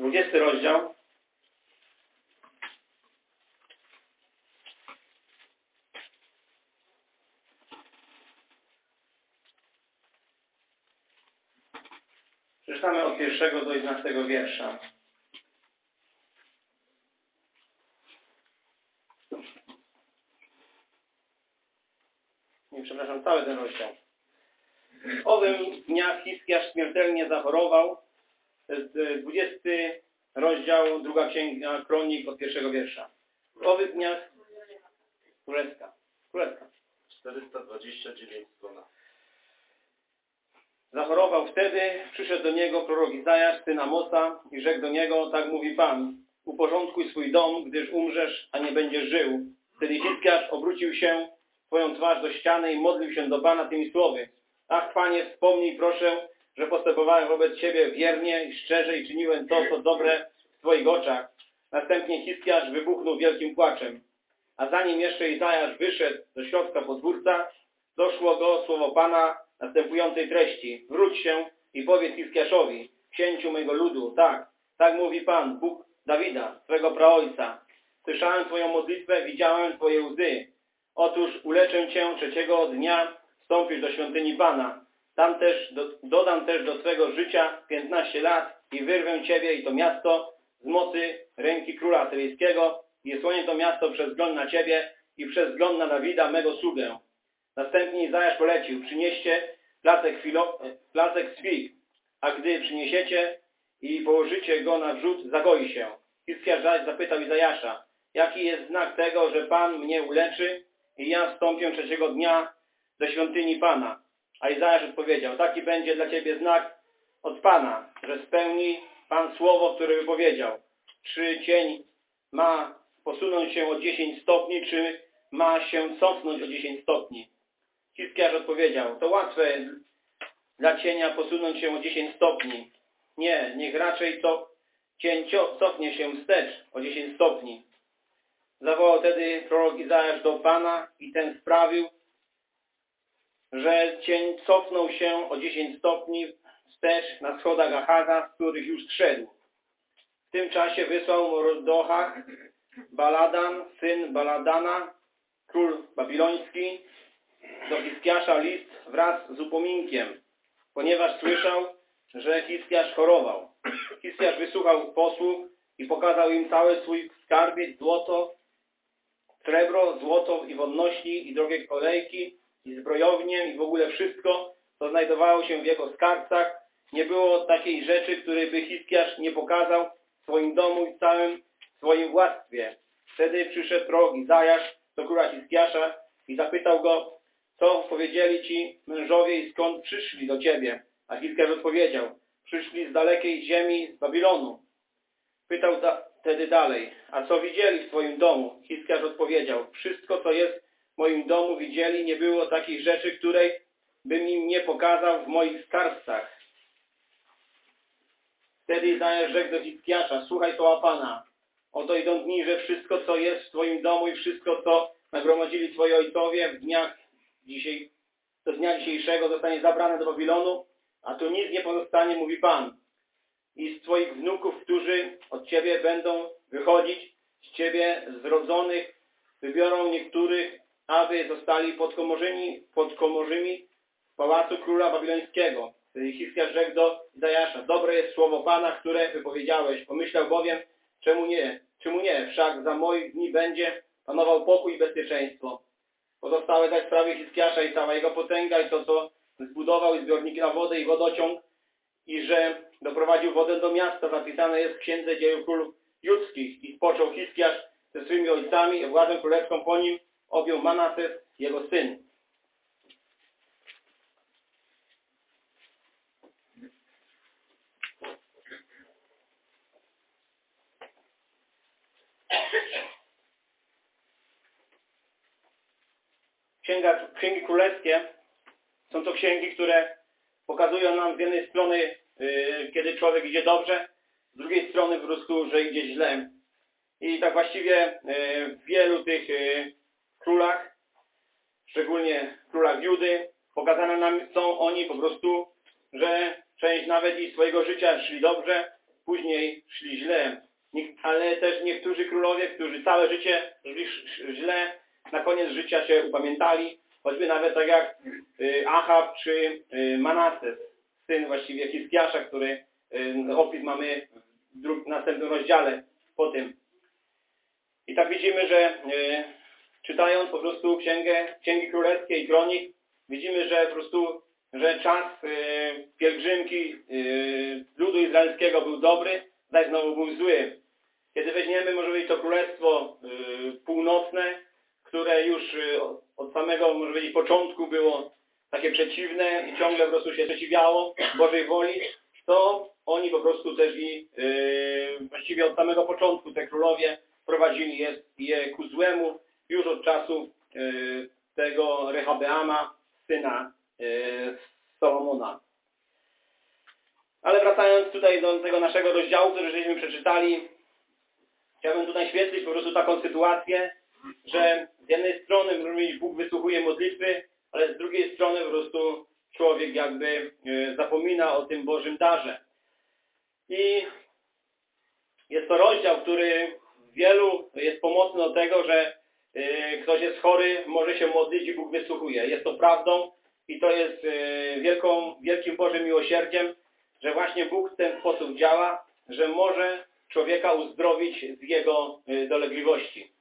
20 rozdział. Przeczytamy od pierwszego do 11 wiersza. Nie, przepraszam, cały ten rozdział. Owym dniach Hiskiasz śmiertelnie zachorował. To jest e, 20 rozdział, druga księga kronik od pierwszego wiersza. W owych dniach Królewska. Królewska. 429 strona. Zachorował wtedy, przyszedł do niego prorok Izajasz, syn Amosa i rzekł do niego, tak mówi Pan, uporządkuj swój dom, gdyż umrzesz, a nie będziesz żył. Wtedy Hiskiasz obrócił się swoją twarz do ściany i modlił się do Pana tymi słowy. Ach, Panie, wspomnij proszę, że postępowałem wobec Ciebie wiernie i szczerze i czyniłem to, co dobre w Twoich oczach. Następnie Hiskiasz wybuchnął wielkim płaczem. A zanim jeszcze Izajasz wyszedł do środka podwórca, doszło go słowo Pana następującej treści. Wróć się i powiedz Hiskiaszowi, księciu mego ludu, tak, tak mówi Pan, Bóg Dawida, Twego praojca. Słyszałem Twoją modlitwę, widziałem Twoje łzy. Otóż uleczę Cię trzeciego dnia, wstąpisz do świątyni Pana. Tam też, do, dodam też do Twego życia 15 lat i wyrwę Ciebie i to miasto z mocy ręki króla asyryjskiego i słonię to miasto przez wzgląd na Ciebie i przez wzgląd na Dawida, mego sługę. Następnie Izajasz polecił, przynieście placek, filo, placek fig, a gdy przyniesiecie i położycie go na wrzód, zagoi się. Hiskiarz zaś zapytał Izajasza, jaki jest znak tego, że Pan mnie uleczy i ja wstąpię trzeciego dnia do świątyni Pana. A Izajasz odpowiedział, taki będzie dla Ciebie znak od Pana, że spełni Pan słowo, które wypowiedział. Czy cień ma posunąć się o 10 stopni, czy ma się cofnąć o 10 stopni? Hiskiarz odpowiedział, to łatwe dla cienia posunąć się o 10 stopni. Nie, niech raczej to cień cofnie się wstecz o 10 stopni. Zawołał wtedy prorok Izajasz do Pana i ten sprawił, że cień cofnął się o 10 stopni wstecz na schodach Achaza, z których już zszedł. W tym czasie wysłał Mordochach Baladan, syn Baladana, król babiloński, do Hiskiasza list wraz z upominkiem, ponieważ słyszał, że Hiskiasz chorował. Hiskiasz wysłuchał posłów i pokazał im cały swój skarbiec, złoto, srebro, złoto i wonności i drogie kolejki i zbrojownię i w ogóle wszystko, co znajdowało się w jego skarbcach. Nie było takiej rzeczy, której by Hiskiasz nie pokazał w swoim domu i całym swoim władztwie. Wtedy przyszedł prorok Izajasz do króla Hiskiasza i zapytał go, co powiedzieli ci mężowie i skąd przyszli do ciebie? A Hiskiasz odpowiedział, przyszli z dalekiej ziemi, z Babilonu. Pytał wtedy dalej, a co widzieli w twoim domu? Hiskiasz odpowiedział, wszystko co jest moim domu widzieli, nie było takiej rzeczy, której bym im nie pokazał w moich skarbcach. Wtedy Izajasz rzekł do Hiskiasza, słuchaj słowa Pana, oto idą dni, że wszystko co jest w twoim domu i wszystko co nagromadzili twoi ojcowie w dniach dzisiaj, do dnia dzisiejszego zostanie zabrane do Babilonu, a tu nic nie pozostanie, mówi Pan. I z Twoich wnuków, którzy od Ciebie będą wychodzić, z Ciebie zrodzonych, wybiorą niektórych, aby zostali podkomorzymi, podkomorzymi w pałacu króla babilońskiego. Wtedy Hiskiarz rzekł do Izajasza, dobre jest słowo Pana, które wypowiedziałeś. Pomyślał bowiem, czemu nie, czemu nie, wszak za moich dni będzie panował pokój i bezpieczeństwo. Pozostałe zaś sprawy Hiskiasza i cała jego potęga i to, co zbudował i zbiorniki na wodę i wodociąg i że doprowadził wodę do miasta, zapisane jest w Księdze Dziejów Królów Judzkich i spoczął Hiskiasz ze swymi ojcami, władzę królewską po nim objął Manases, jego syn. Księga, księgi królewskie są to księgi, które pokazują nam z jednej strony, yy, kiedy człowiek idzie dobrze, z drugiej strony po prostu, że idzie źle. I tak właściwie yy, wielu tych yy, królach, szczególnie królach Judy, pokazane nam są oni po prostu, że część nawet i swojego życia szli dobrze, później szli źle. Ale też niektórzy królowie, którzy całe życie szli sz- sz- źle, na koniec życia się upamiętali, choćby nawet tak jak y, Achab czy y, Manases, syn właściwie Hiskiasza, który y, opis mamy w następnym rozdziale po tym. I tak widzimy, że czytając po prostu księgę, księgi królewskie i kronik, widzimy, że po prostu, że czas y, pielgrzymki y, ludu izraelskiego był dobry, zaś znowu był zły. Kiedy weźmiemy, może być to królestwo y, północne, które już od- samego, może powiedzieć, początku było takie przeciwne i ciągle po prostu się sprzeciwiało Bożej woli, to oni po prostu też i właściwie od samego początku te królowie prowadzili je, je ku złemu już od czasów y, tego Rehabeama, syna y, Solomona. Ale wracając tutaj do tego naszego rozdziału, który żeśmy przeczytali, chciałbym tutaj świetlić po prostu taką sytuację, że z jednej strony Bóg wysłuchuje modlitwy, ale z drugiej strony po prostu człowiek jakby e, zapomina o tym Bożym darze. I jest to rozdział, który wielu jest pomocny do tego, że ktoś jest chory, może się modlić i Bóg wysłuchuje. Jest to prawdą i to jest e, wielką, wielkim Bożym miłosierdziem, że właśnie Bóg w ten sposób działa, że może człowieka uzdrowić z jego e, dolegliwości.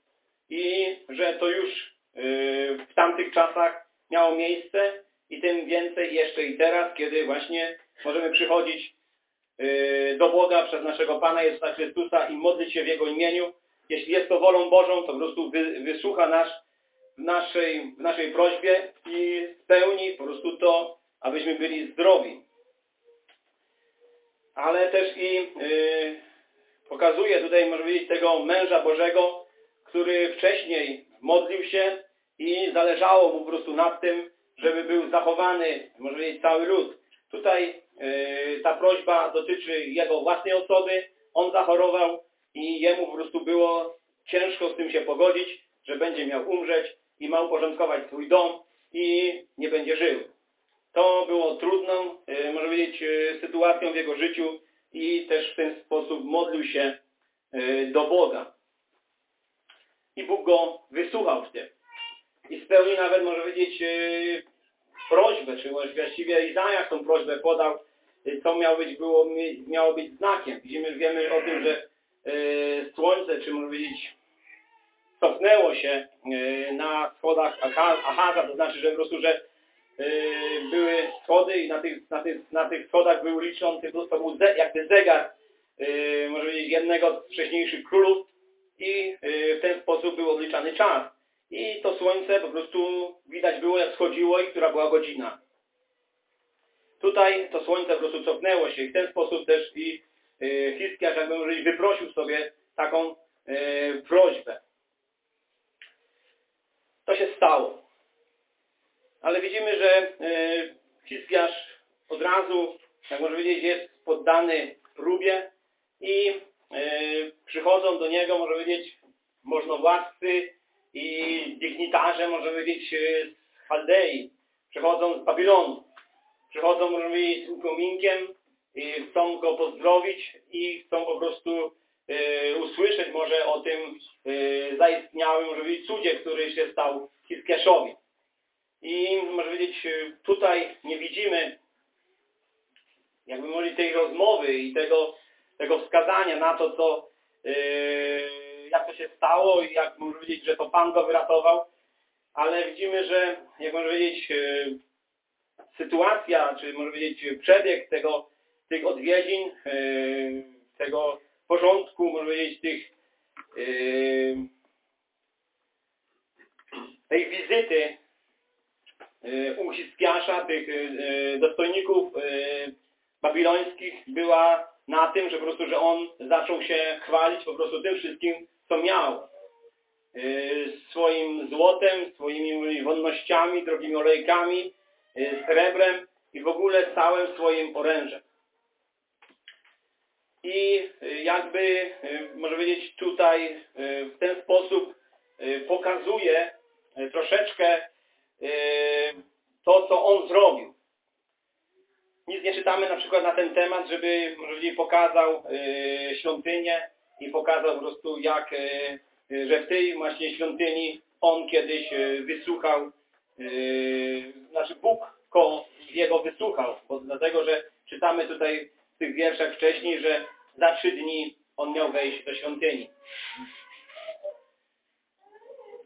I że to już w tamtych czasach miało miejsce i tym więcej jeszcze i teraz, kiedy właśnie możemy przychodzić do Boga przez naszego Pana Jezusa Chrystusa i modlić się w Jego imieniu. Jeśli jest to wolą Bożą, to po prostu wy, wysłucha nas w naszej, w naszej prośbie i spełni po prostu to, abyśmy byli zdrowi. Ale też i yy, pokazuje tutaj, może powiedzieć, tego męża Bożego, który wcześniej modlił się i zależało mu po prostu nad tym, żeby był zachowany, może powiedzieć, cały lud. Tutaj yy, ta prośba dotyczy jego własnej osoby. On zachorował i jemu po prostu było ciężko z tym się pogodzić, że będzie miał umrzeć i ma uporządkować swój dom i nie będzie żył. To było trudną, yy, może powiedzieć, yy, sytuacją w jego życiu i też w ten sposób modlił się yy, do Boga. I Bóg go wysłuchał w tym. I spełnił nawet, może powiedzieć, prośbę, czy właściwie Izajasz tą prośbę podał, co miało być, było, mi- miało być znakiem. Widzimy, wiemy o tym, że słońce, czy może powiedzieć, cofnęło się yy, na schodach Aha- Ahaza, to znaczy, że po prostu, że yy, były schody i na tych, na tych, na tych schodach był liczący, to był ze, jakby zegar, może powiedzieć, jednego z wcześniejszych królów i w ten sposób był odliczany czas. I to słońce po prostu widać było, jak schodziło i która była godzina. Tutaj to słońce po prostu cofnęło się i w ten sposób też i yy, Hiskiarz, jakby powiedzieć, wyprosił sobie taką yy, prośbę. To się stało. Ale widzimy, że yy, Hiskiarz od razu, jak można powiedzieć, jest poddany próbie i przychodzą do niego, można powiedzieć, możnowładcy i dygnitarze, można powiedzieć, z Chaldei. Przychodzą z Babilonu. Przychodzą, można powiedzieć, z upominkiem i chcą go pozdrowić i chcą po prostu yy, usłyszeć może o tym yy, zaistniałym, może cudzie, który się stał Hiskiaszowi. I może powiedzieć, yy, tutaj nie widzimy jakby mówić tej rozmowy i tego, tego wskazania na to, co jak to się stało i jak można powiedzieć, że to Pan go wyratował, ale widzimy, że jak można powiedzieć sytuacja, czy może powiedzieć przebieg tego, tych odwiedzin, yy, tego porządku, może powiedzieć tych yy, tej wizyty yy, u Hiskiasza, tych dostojników babilońskich była na tym, że po prostu, że on zaczął się chwalić po prostu tym wszystkim, co miał. Swoim złotem, swoimi wonnościami, drogimi olejkami, srebrem i w ogóle całym swoim orężem. I yy, jakby, yy, może powiedzieć, tutaj yy, w ten sposób pokazuje troszeczkę to, co on zrobił. Nic nie czytamy na przykład na ten temat, żeby może pokazał świątynię i pokazał po prostu jak, że w tej właśnie świątyni on kiedyś wysłuchał, znaczy Bóg go, jego wysłuchał, bo dlatego, że czytamy tutaj tych wierszach wcześniej, że za trzy dni on miał wejść do świątyni.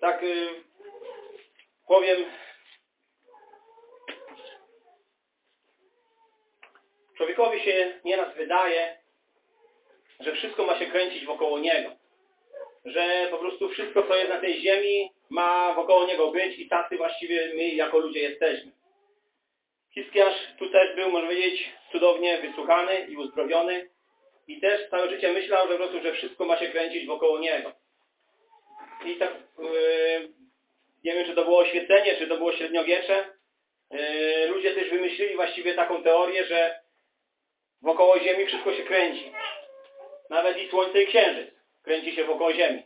Tak yy, powiem, człowiekowi się nieraz wydaje, że wszystko ma się kręcić wokoło niego. Że po prostu wszystko, co jest na tej ziemi, ma wokoło niego być i tacy właściwie my jako ludzie jesteśmy. Hiskiarz tu też był, można powiedzieć, cudownie wysłuchany i uzdrowiony i też całe życie myślał, że po prostu, że wszystko ma się kręcić wokoło niego. I tak, yy, nie wiem, czy to było oświecenie, czy to było średniowiecze, yy, ludzie też wymyślili właściwie taką teorię, że wokoło Ziemi wszystko się kręci. Nawet i Słońce i Księżyc kręci się wokoło Ziemi.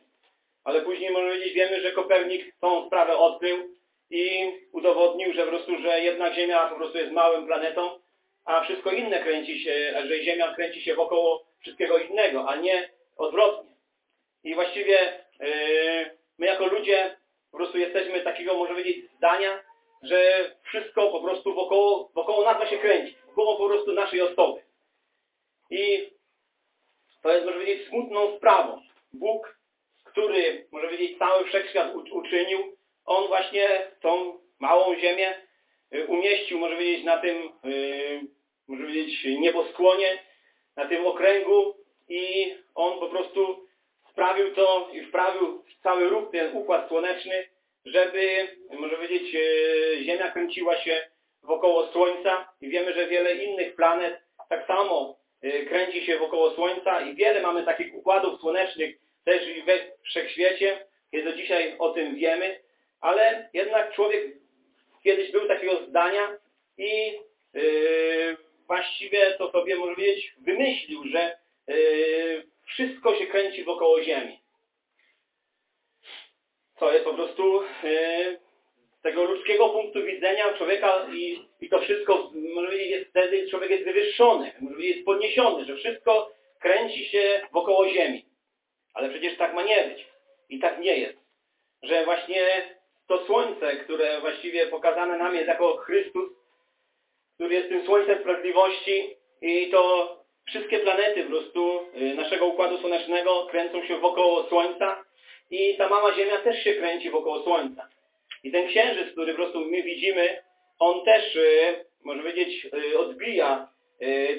Ale później, można powiedzieć, wiemy, że Kopernik tą sprawę odkrył i udowodnił, że po prostu, że jednak Ziemia po prostu jest małym planetą, a wszystko inne kręci się, że Ziemia kręci się wokoło wszystkiego innego, a nie odwrotnie. I właściwie yy, my jako ludzie po prostu jesteśmy takiego, można powiedzieć, zdania, że wszystko po prostu wokoło, wokoło nas się kręcić, wokoło po prostu naszej osoby. I to jest, może powiedzieć, smutną sprawą. Bóg, który, może powiedzieć, cały wszechświat uczynił, on właśnie tą małą ziemię y, umieścił, może powiedzieć, na tym, y, może powiedzieć, nieboskłonie, na tym okręgu i on po prostu sprawił to i wprawił cały ruch ten układ słoneczny, żeby, może powiedzieć, y, Ziemia kręciła się wokoło Słońca. I wiemy, że wiele innych planet tak samo kręci się wokoło Słońca i wiele mamy takich układów słonecznych też i we wszechświecie, kiedy do dzisiaj o tym wiemy, ale jednak człowiek kiedyś był takiego zdania i yy, właściwie to sobie, może powiedzieć, wymyślił, że yy, wszystko się kręci wokoło Ziemi. Co jest po prostu yy, z tego ludzkiego punktu widzenia człowieka i, i to wszystko, może powiedzieć, jest wtedy człowiek jest wywyższony, może jest podniesiony, że wszystko kręci się wokoło Ziemi. Ale przecież tak ma nie być. I tak nie jest. Że właśnie to słońce, które właściwie pokazane nam jest jako Chrystus, który jest tym słońcem sprawiedliwości i to wszystkie planety po prostu y, naszego Układu Słonecznego kręcą się wokoło Słońca i ta mała Ziemia też się kręci wokoło Słońca. I ten księżyc, który po prostu my widzimy, on też, y, można powiedzieć, y, odbija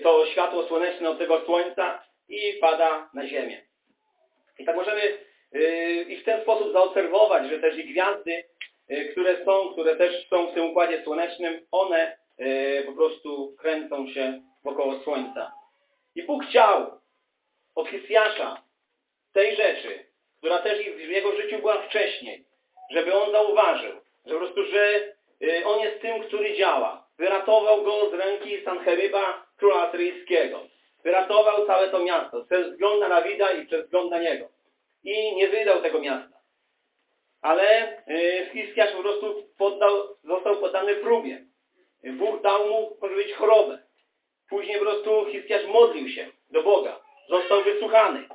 to światło słoneczne od tego Słońca i pada na Ziemię. I tak możemy i w ten sposób zaobserwować, że też i gwiazdy, y, które są, które też są w tym Układzie Słonecznym, one y, po prostu kręcą się wokoło Słońca. I Bóg chciał od tej rzeczy, która też w jego życiu była wcześniej, żeby on zauważył, że po prostu, że on jest tym, który działa. Wyratował go z ręki Sancheryba, króla asyryjskiego. Wyratował całe to miasto przez wzgląd na Dawida i przez wzgląd na niego. I nie wydał tego miasta. Ale y, Hiskiarz po prostu poddał, został poddany próbie. Bóg dał mu, może być, chorobę. Później po prostu Hiskiarz modlił się do Boga. Został wysłuchany.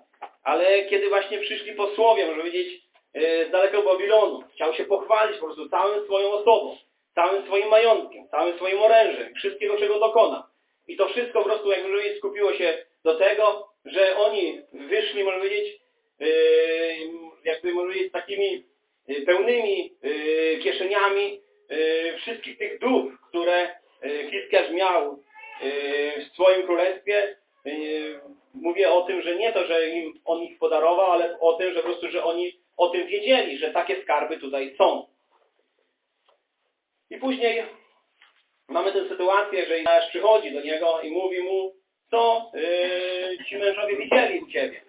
Ale kiedy właśnie przyszli posłowie, może powiedzieć, y, z daleko Babilonu, chciał się pochwalić po prostu całym swoją osobą, całym swoim majątkiem, całym swoim orężem, wszystkiego, czego dokona. I to wszystko po prostu, jak mówię, skupiło się do tego, że oni wyszli, można powiedzieć, jakby można powiedzieć, takimi yy, pełnymi yy, kieszeniami yy, wszystkich tych dóbr, które yy, Hiskiarz miał yy, w swoim królestwie. Yy, Mówię o tym, że nie to, że im on ich podarował, ale o tym, że po prostu, że oni o tym wiedzieli, że takie skarby tutaj są. I później mamy tę sytuację, że Izajasz przychodzi do niego i mówi mu, co yy, ci mężowie widzieli u ciebie.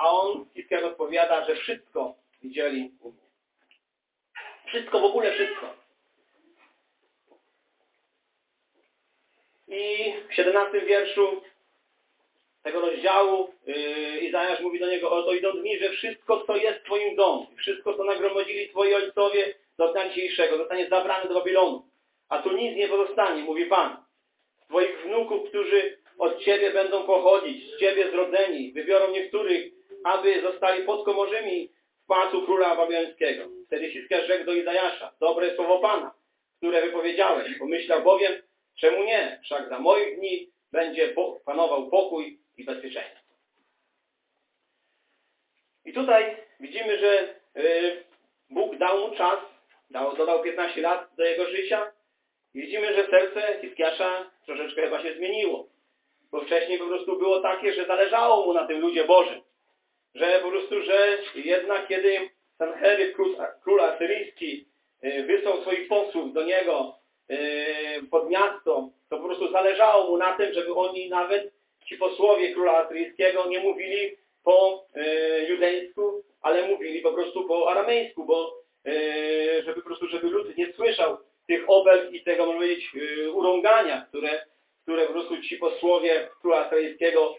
A on, Hiskiarz odpowiada, że wszystko widzieli u mnie. Wszystko, w ogóle wszystko. I w 17 wierszu tego rozdziału yy, Izajasz mówi do niego, oto idą dni, że wszystko, co jest w Twoim domu, wszystko, co nagromadzili Twoi ojcowie do dnia dzisiejszego, zostanie zabrane do Babilonu. A tu nic nie pozostanie, mówi Pan. Twoich wnuków, którzy od Ciebie będą pochodzić, z Ciebie zrodzeni. Wybiorą niektórych, aby zostali podkomorzymi w pałacu króla babilońskiego. Wtedy Hiskiasz rzekł do Izajasza, dobre słowo Pana, które wypowiedziałeś. Pomyślał bowiem, czemu nie? Wszak za moich dni będzie panował pokój i bezpieczeństwo. I tutaj widzimy, że y, Bóg dał mu czas, dał, dodał 15 lat do jego życia. Widzimy, że serce Hiskiasza troszeczkę chyba się zmieniło. Bo wcześniej po prostu było takie, że zależało mu na tym ludzie Bożym. Że po prostu, że jednak kiedy Sancheryb, król, król asyryjski, y, wysłał swoich posłów do niego y, pod miasto, to po prostu zależało mu na tym, żeby oni nawet, ci posłowie króla asyryjskiego nie mówili po y, judejsku, ale mówili po prostu po aramejsku, bo żeby po prostu, żeby lud nie słyszał tych obelg i tego, można powiedzieć, urągania, które, które po prostu ci posłowie króla asyryjskiego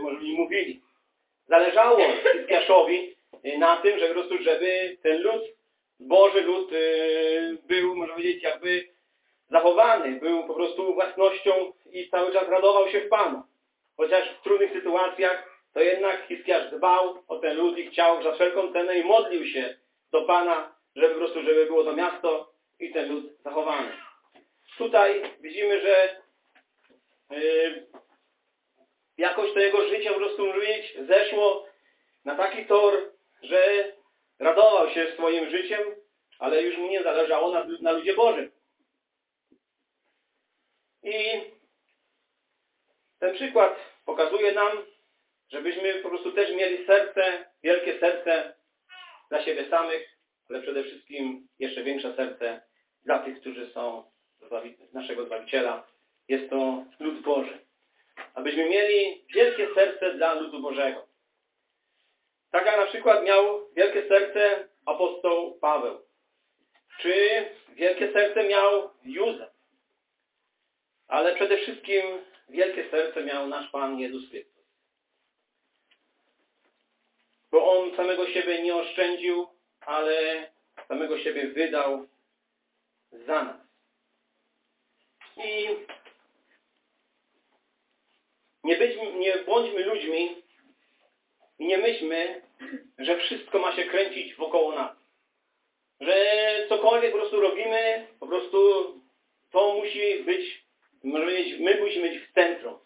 może mówili. Zależało Hiskiaszowi y, na tym, że po prostu, żeby ten lud, Boży lud y, był, można powiedzieć, jakby zachowany, był po prostu własnością i cały czas radował się w Panu. Chociaż w trudnych sytuacjach to jednak Hiskiasz dbał o ten lud i chciał za wszelką cenę i modlił się do Pana, żeby po prostu, żeby było to miasto i ten lud zachowany. Tutaj widzimy, że yy, jakoś to jego życie po prostu powiedzieć, zeszło na taki tor, że radował się swoim życiem, ale już mu nie zależało na, na ludzie Bożym. I ten przykład pokazuje nam, żebyśmy po prostu też mieli serce, wielkie serce dla siebie samych, ale przede wszystkim jeszcze większe serce dla tych, którzy są naszego Zbawiciela. Jest to lud Boży. Abyśmy mieli wielkie serce dla ludu Bożego. Tak jak na przykład miał wielkie serce apostoł Paweł. Czy wielkie serce miał Józef. Ale przede wszystkim wielkie serce miał nasz Pan Jezus Chrystus. Bo On samego siebie nie oszczędził, ale samego siebie wydał za nas. I nie, byćmy, nie bądźmy ludźmi i nie myślmy, że wszystko ma się kręcić wokoło nas. Że cokolwiek po prostu robimy, po prostu to musi być, my musimy być w centrum.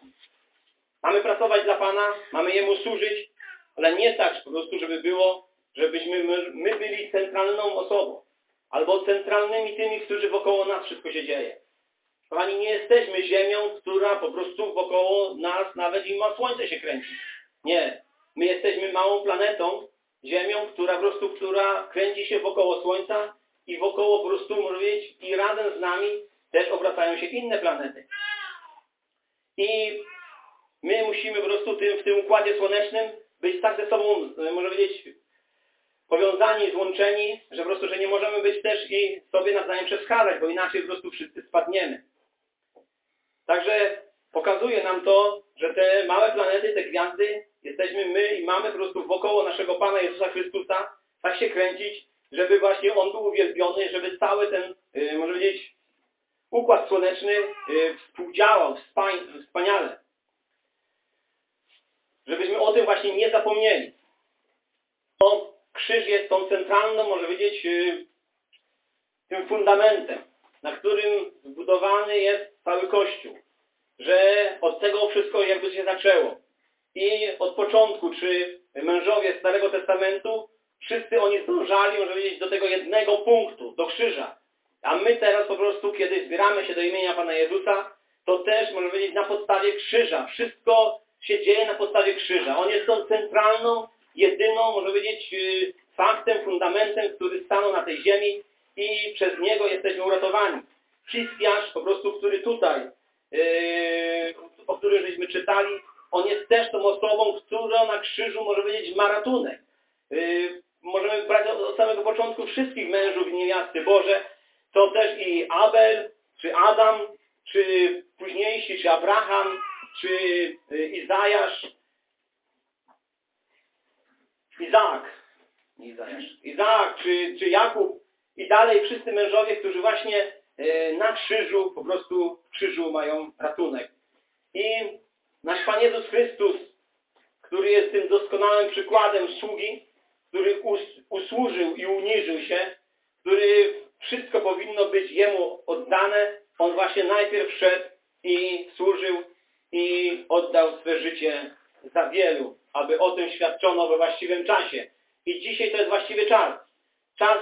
Mamy pracować dla Pana, mamy Jemu służyć, ale nie tak po prostu, żeby było, żebyśmy my, my byli centralną osobą. Albo centralnymi tymi, którzy wokoło nas wszystko się dzieje. Kochani, nie jesteśmy ziemią, która po prostu wokoło nas nawet i ma słońce się kręci. Nie. My jesteśmy małą planetą, ziemią, która po prostu, która kręci się wokoło słońca i wokoło po prostu, może i razem z nami też obracają się inne planety. I my musimy po prostu tym, w tym układzie słonecznym być tak ze sobą, e, może powiedzieć, powiązani, złączeni, że po prostu, że nie możemy być też i sobie nawzajem przeszkadzać, bo inaczej po prostu wszyscy spadniemy. Także pokazuje nam to, że te małe planety, te gwiazdy, jesteśmy my i mamy po prostu wokoło naszego Pana Jezusa Chrystusa tak się kręcić, żeby właśnie On był uwielbiony, żeby cały ten, yy, może powiedzieć, układ słoneczny yy, współdziałał wspań, wspaniale. Żebyśmy o tym właśnie nie zapomnieli. To krzyż jest tą centralną, może powiedzieć, yy, tym fundamentem, na którym zbudowany jest cały Kościół. Że od tego wszystko jakby się zaczęło. I od początku, czy mężowie Starego Testamentu, wszyscy oni zdążali, może powiedzieć, do tego jednego punktu, do krzyża. A my teraz po prostu, kiedy zbieramy się do imienia Pana Jezusa, to też, można powiedzieć, na podstawie krzyża. Wszystko się dzieje na podstawie krzyża. On jest tą centralną, jedyną, można powiedzieć, yy, faktem, fundamentem, który stanął na tej ziemi i przez niego jesteśmy uratowani. Hiskiarz, po prostu, który tutaj, yy, o którym żeśmy czytali, on jest też tą osobą, która na krzyżu, może powiedzieć, ma ratunek. Yy, możemy brać od, od samego początku wszystkich mężów i niewiasty. Boże, to też i Abel, czy Adam, czy późniejsi, czy Abraham, czy y, Izajasz, Izaak, Izajasz, Izaak, czy, czy Jakub. I dalej wszyscy mężowie, którzy właśnie na krzyżu, po prostu w krzyżu mają ratunek. I nasz Pan Jezus Chrystus, który jest tym doskonałym przykładem sługi, który us, usłużył i uniżył się, który wszystko powinno być Jemu oddane, On właśnie najpierw szedł i służył i oddał swe życie za wielu, aby o tym świadczono we właściwym czasie. I dzisiaj to jest właściwy czas. Czas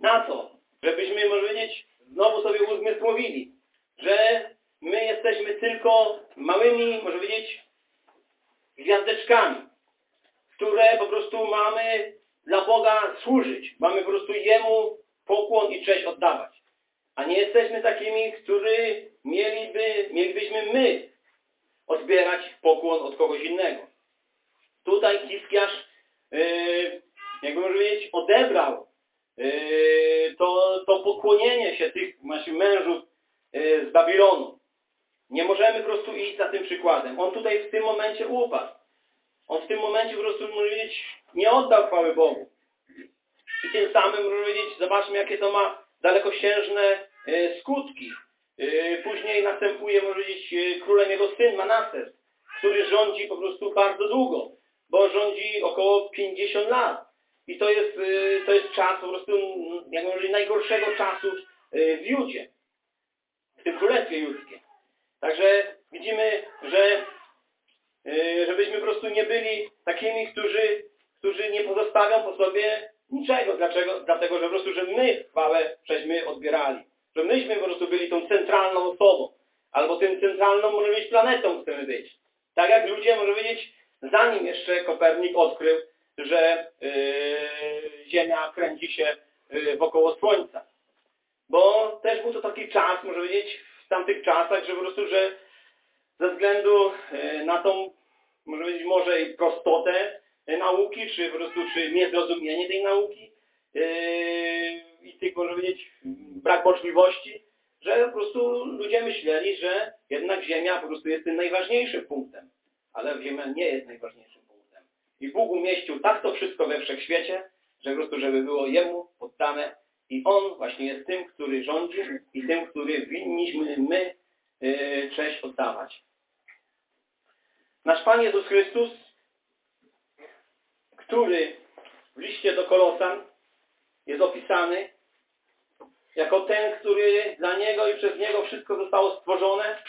na to, żebyśmy, może powiedzieć, znowu sobie uzmysłowili, że my jesteśmy tylko małymi, może powiedzieć, gwiazdeczkami, które po prostu mamy dla Boga służyć. Mamy po prostu Jemu pokłon i cześć oddawać. A nie jesteśmy takimi, którzy mieliby, mielibyśmy my odbierać pokłon od kogoś innego. Tutaj Hiskiarz, yy, jakby można powiedzieć, odebrał to, to pokłonienie się tych właśnie mężów yy, z Babilonu. Nie możemy po prostu iść za tym przykładem. On tutaj w tym momencie upadł. On w tym momencie po prostu, można powiedzieć, nie oddał chwały Bogu. I tym samym, można powiedzieć, zobaczmy, jakie to ma dalekosiężne e, skutki. Później następuje, można powiedzieć, królem jego syn Manases, który rządzi po prostu bardzo długo, bo rządzi około 50 lat. I to jest, e, to jest czas po prostu, m, jak powiedzieć, najgorszego czasu e, w Judzie, w tym królestwie judzkim. Także widzimy, że Yy, żebyśmy po prostu nie byli takimi, którzy, którzy nie pozostawią po sobie niczego. Dlaczego? Dlatego, że po prostu, że my chwałę żeśmy odbierali. Że myśmy po prostu byli tą centralną osobą. Albo tym centralną, może być planetą chcemy być. Tak jak ludzie, może powiedzieć, zanim jeszcze Kopernik odkrył, że yy, Ziemia kręci się yy, wokoło Słońca. Bo też był to taki czas, może powiedzieć, w tamtych czasach, że po prostu, że ze względu e, na tą, może powiedzieć, może i prostotę nauki, czy po prostu, czy niezrozumienie tej nauki i tych, może powiedzieć, brak możliwości, że po prostu ludzie myśleli, że jednak Ziemia po prostu jest tym najważniejszym punktem. Ale Ziemia nie jest najważniejszym. I Bóg umieścił tak to wszystko we wszechświecie, że po prostu, żeby było Jemu poddane i On właśnie jest tym, który rządzi i tym, który winniśmy my yy, cześć oddawać. Nasz Pan Jezus Chrystus, który w liście do Kolosan jest opisany jako ten, który dla Niego i przez Niego wszystko zostało stworzone,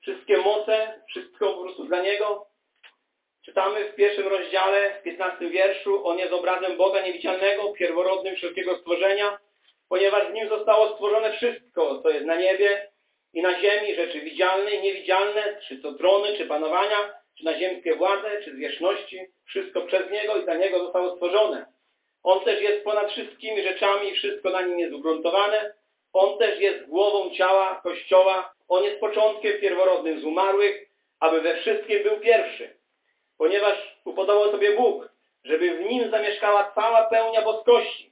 wszystkie moce, wszystko po prostu dla Niego. Czytamy w pierwszym rozdziale, w 15 wierszu, On jest obrazem Boga niewidzialnego, pierworodnym wszelkiego stworzenia, ponieważ w Nim zostało stworzone wszystko, co jest na niebie i na ziemi, rzeczy widzialne i niewidzialne, czy to trony, czy panowania, czy na ziemskie władze, czy zwierzchności, wszystko przez Niego i dla Niego zostało stworzone. On też jest ponad wszystkimi rzeczami i wszystko na Nim jest ugruntowane. On też jest głową ciała Kościoła. On jest początkiem pierworodnym z umarłych, aby we wszystkim był pierwszy. Ponieważ upodobał sobie Bóg, żeby w Nim zamieszkała cała pełnia boskości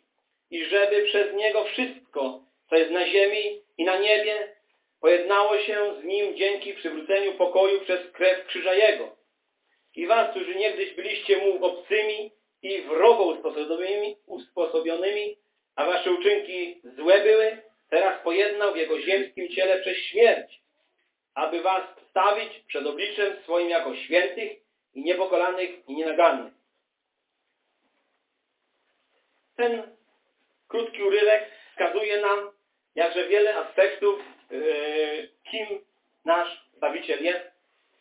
i żeby przez Niego wszystko, co jest na ziemi i na niebie, pojednało się z Nim dzięki przywróceniu pokoju przez krew krzyża Jego. I was, którzy niegdyś byliście Mu obcymi i wrogo usposobionymi, usposobionymi, a wasze uczynki złe były, teraz pojednał w Jego ziemskim ciele przez śmierć, aby was stawić przed obliczem swoim jako świętych i niepokolanych i nienagannych. Ten krótki urywek wskazuje nam jakże wiele aspektów, yy, kim nasz Zbawiciel jest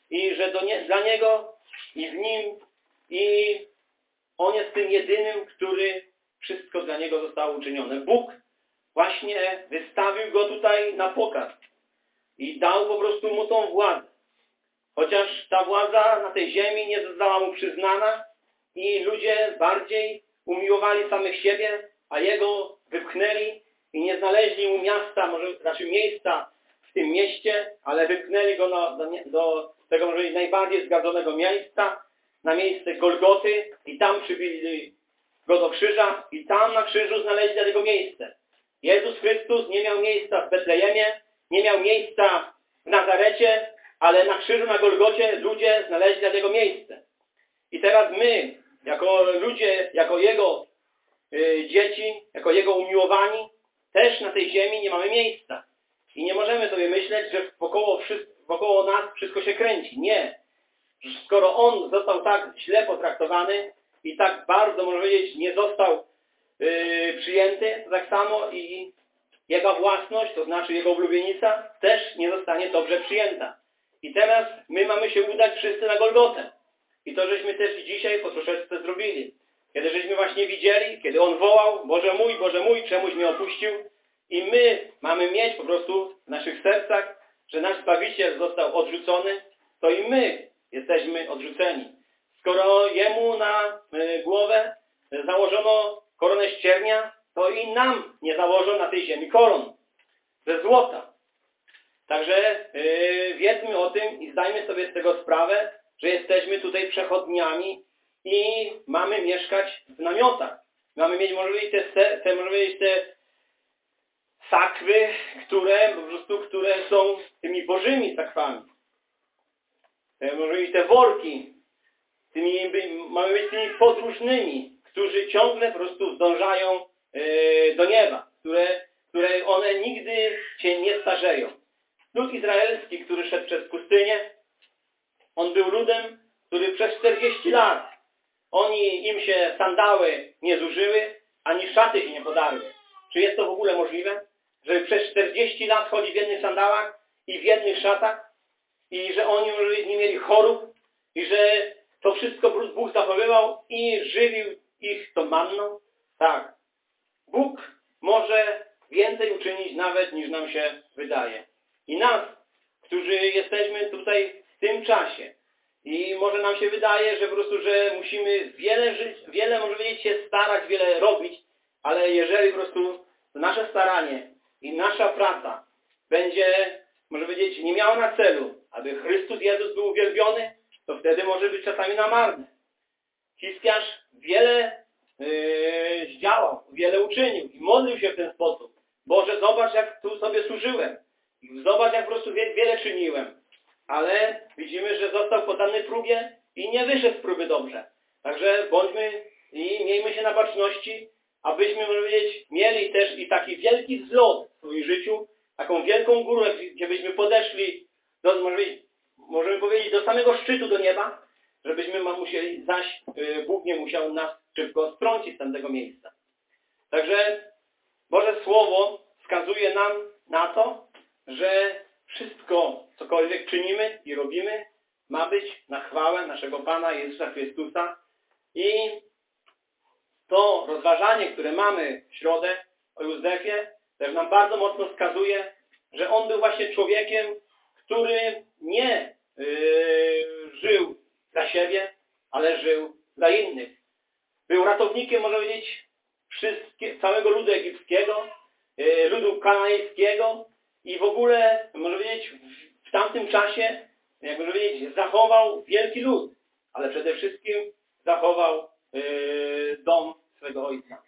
i że nie, dla Niego i w Nim i On jest tym jedynym, który wszystko dla Niego zostało uczynione. Bóg właśnie wystawił Go tutaj na pokaz i dał po prostu Mu tą władzę. Chociaż ta władza na tej ziemi nie została Mu przyznana i ludzie bardziej umiłowali samych siebie, a Jego wypchnęli i nie znaleźli mu miasta, może znaczy miejsca w tym mieście, ale wypchnęli go na, do, do tego może najbardziej zgadzonego miejsca, na miejsce Golgoty i tam przybili go do krzyża i tam na krzyżu znaleźli niego miejsce. Jezus Chrystus nie miał miejsca w Betlejemie, nie miał miejsca w Nazarecie, ale na krzyżu na Golgocie ludzie znaleźli dla niego miejsce. I teraz my, jako ludzie, jako Jego y, dzieci, jako Jego umiłowani, też na tej ziemi nie mamy miejsca. I nie możemy sobie myśleć, że wokoło, wokoło nas wszystko się kręci. Nie. Skoro On został tak źle potraktowany i tak bardzo, można powiedzieć, nie został yy, przyjęty, to tak samo i Jego własność, to znaczy Jego ulubienica, też nie zostanie dobrze przyjęta. I teraz my mamy się udać wszyscy na Golgotę. I to żeśmy też dzisiaj po troszeczce zrobili. Kiedy żeśmy właśnie widzieli, kiedy On wołał, Boże mój, Boże mój, czemuś mnie opuścił. I my mamy mieć po prostu w naszych sercach, że nasz Zbawiciel został odrzucony, to i my jesteśmy odrzuceni. Skoro Jemu na y, głowę y, założono koronę ściernia, to i nam nie założą na tej ziemi koron ze złota. Także yy, wiedzmy o tym i zdajmy sobie z tego sprawę, że jesteśmy tutaj przechodniami i mamy mieszkać w namiotach. Mamy mieć być te, te, być te sakwy, które po prostu, które są tymi bożymi sakwami. Te, może być te worki, tymi, mamy być tymi podróżnymi, którzy ciągle po prostu zdążają yy, do nieba, które one nigdy się nie starzeją. Lud izraelski, który szedł przez pustynię, on był ludem, który przez 40 lat oni, im się sandały nie zużyły, ani szaty się nie podarły. Czy jest to w ogóle możliwe? Żeby przez 40 lat chodzi w jednych sandałach i w jednych szatach i że oni może nie mieli chorób i że to wszystko Bóg zachowywał i żywił ich tą manną? Tak. Bóg może więcej uczynić nawet niż nam się wydaje. I nas, którzy jesteśmy tutaj w tym czasie i może nam się wydaje, że po prostu, że musimy wiele żyć, wiele może powiedzieć się starać, wiele robić, ale jeżeli po prostu nasze staranie i nasza praca będzie, może powiedzieć, nie miała na celu, aby Chrystus Jezus był uwielbiony, to wtedy może być czasami na marne. Hiskiarz wiele yy, zdziałał, wiele uczynił i modlił się w ten sposób. Boże, zobacz, jak tu sobie służyłem. Zobacz, jak po prostu wie, wiele czyniłem. Ale widzimy, że został poddany próbie i nie wyszedł z próby dobrze. Także bądźmy i miejmy się na baczności, abyśmy, można powiedzieć, mieli też i taki wielki wzlot w swoim życiu, taką wielką górę, gdzie byśmy podeszli, do, może powiedzieć, możemy powiedzieć, do samego szczytu do nieba, żebyśmy ma- musieli, zaś y, Bóg nie musiał nas szybko strącić z tamtego miejsca. Także Boże Słowo wskazuje nam na to, że wszystko, cokolwiek czynimy i robimy, ma być na chwałę naszego Pana Jezusa Chrystusa i to rozważanie, które mamy w środę o Też nam bardzo mocno wskazuje, że on był właśnie człowiekiem, który nie yy, żył dla siebie, ale żył dla innych. Był ratownikiem, można powiedzieć, całego ludu egipskiego, yy, ludu kananejskiego i w ogóle, można powiedzieć, w, w tamtym czasie, jak można powiedzieć, zachował wielki lud, ale przede wszystkim zachował yy, dom swego ojca.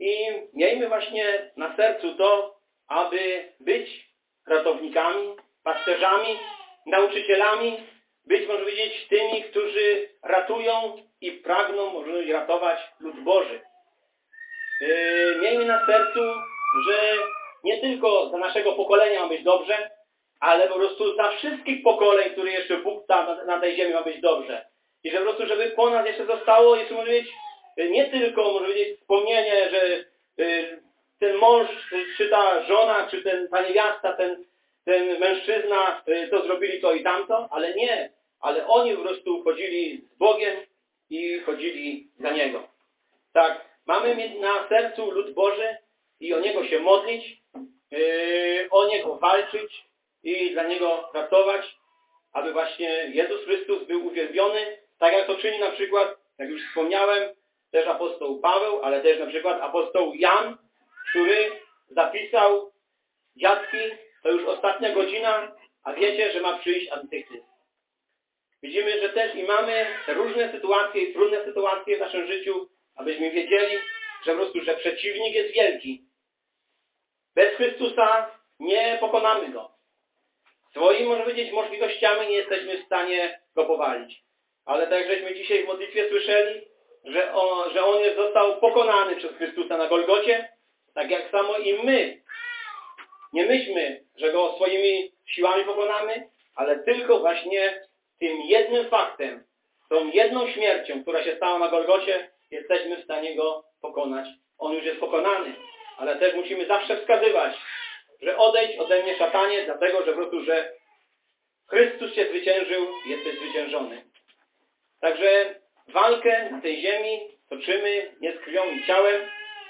I miejmy właśnie na sercu to, aby być ratownikami, pasterzami, nauczycielami, być, może powiedzieć, tymi, którzy ratują i pragną, powiedzieć, ratować lud Boży. Yy, miejmy na sercu, że nie tylko za naszego pokolenia ma być dobrze, ale po prostu za wszystkich pokoleń, które jeszcze Bóg da na, tej ziemi ma być dobrze. I że po prostu, żeby po nas jeszcze zostało, jeszcze może y, nie tylko, może powiedzieć, wspomnienie, że y, ten mąż, y, czy ta żona, czy ten, ta niewiasta, ten, ten mężczyzna y, to zrobili to i tamto, ale nie. Ale oni po prostu chodzili z Bogiem i chodzili za Niego. Tak, mamy na sercu lud Boży i o Niego się modlić, yy, o Niego walczyć i dla Niego pracować, aby właśnie Jezus Chrystus był uwielbiony, tak jak to czyni na przykład, jak już wspomniałem, też apostoł Paweł, ale też na przykład apostoł Jan, który zapisał dziadki, to już ostatnia godzina, a wiecie, że ma przyjść antychryst. Widzimy, że też i mamy różne sytuacje trudne sytuacje w naszym życiu, abyśmy wiedzieli, że po prostu, że przeciwnik jest wielki. Bez Chrystusa nie pokonamy go. Swoimi, może powiedzieć, możliwościami nie jesteśmy w stanie go powalić. Ale tak żeśmy dzisiaj w modlitwie słyszeli, że on, że on jest, został pokonany przez Chrystusa na Golgocie, Tak jak samo i my. Nie myślmy, że go swoimi siłami pokonamy, ale tylko właśnie tym jednym faktem, tą jedną śmiercią, która się stała na Golgocie, jesteśmy w stanie go pokonać. On już jest pokonany, ale też musimy zawsze wskazywać, że odejdź ode mnie szatanie, dlatego że po prostu, że Chrystus się zwyciężył, jesteś zwyciężony. Także walkę na tej ziemi toczymy nie z krwią i ciałem,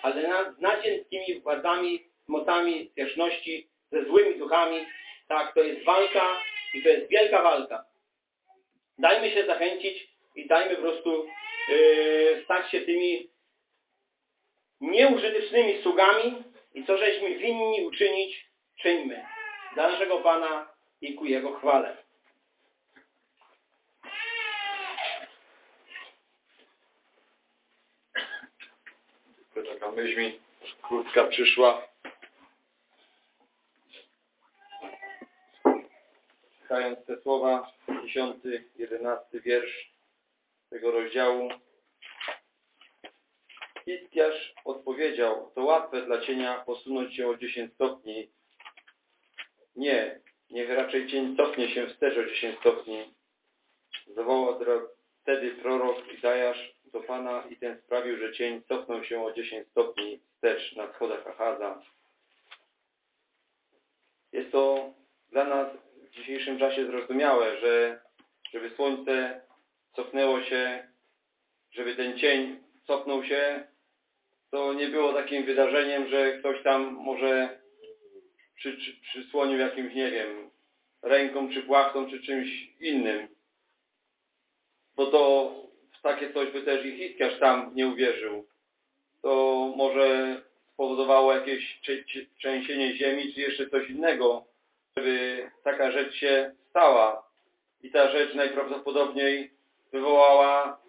ale z nadziemskimi władzami, mocami zwierzchności, ze złymi duchami. Tak, to jest walka i to jest wielka walka. Dajmy się zachęcić i dajmy po prostu yy, stać się tymi nieużytecznymi sługami i co żeśmy winni uczynić, czyńmy. Dla naszego Pana i ku Jego chwale. Taka myśl mi krótka przyszła. Czytając te słowa, 10, 11 wiersz tego rozdziału. Hitkiarz odpowiedział, to łatwe dla cienia posunąć się o 10 stopni. Nie, niech raczej cień cofnie się wstecz o 10 stopni. Zawołał wtedy prorok Izajasz do Pana i ten sprawił, że cień cofnął się o 10 stopni wstecz na schodach Achaza. Jest to dla nas w dzisiejszym czasie zrozumiałe, że żeby słońce cofnęło się, żeby ten cień cofnął się, to nie było takim wydarzeniem, że ktoś tam może przy, przy, przysłonił jakimś, nie wiem, ręką, czy płachtą, czy czymś innym. Bo to w takie coś by też i Hitkiarz tam nie uwierzył. To może spowodowało jakieś trzęsienie ziemi, czy jeszcze coś innego, żeby taka rzecz się stała. I ta rzecz najprawdopodobniej wywołała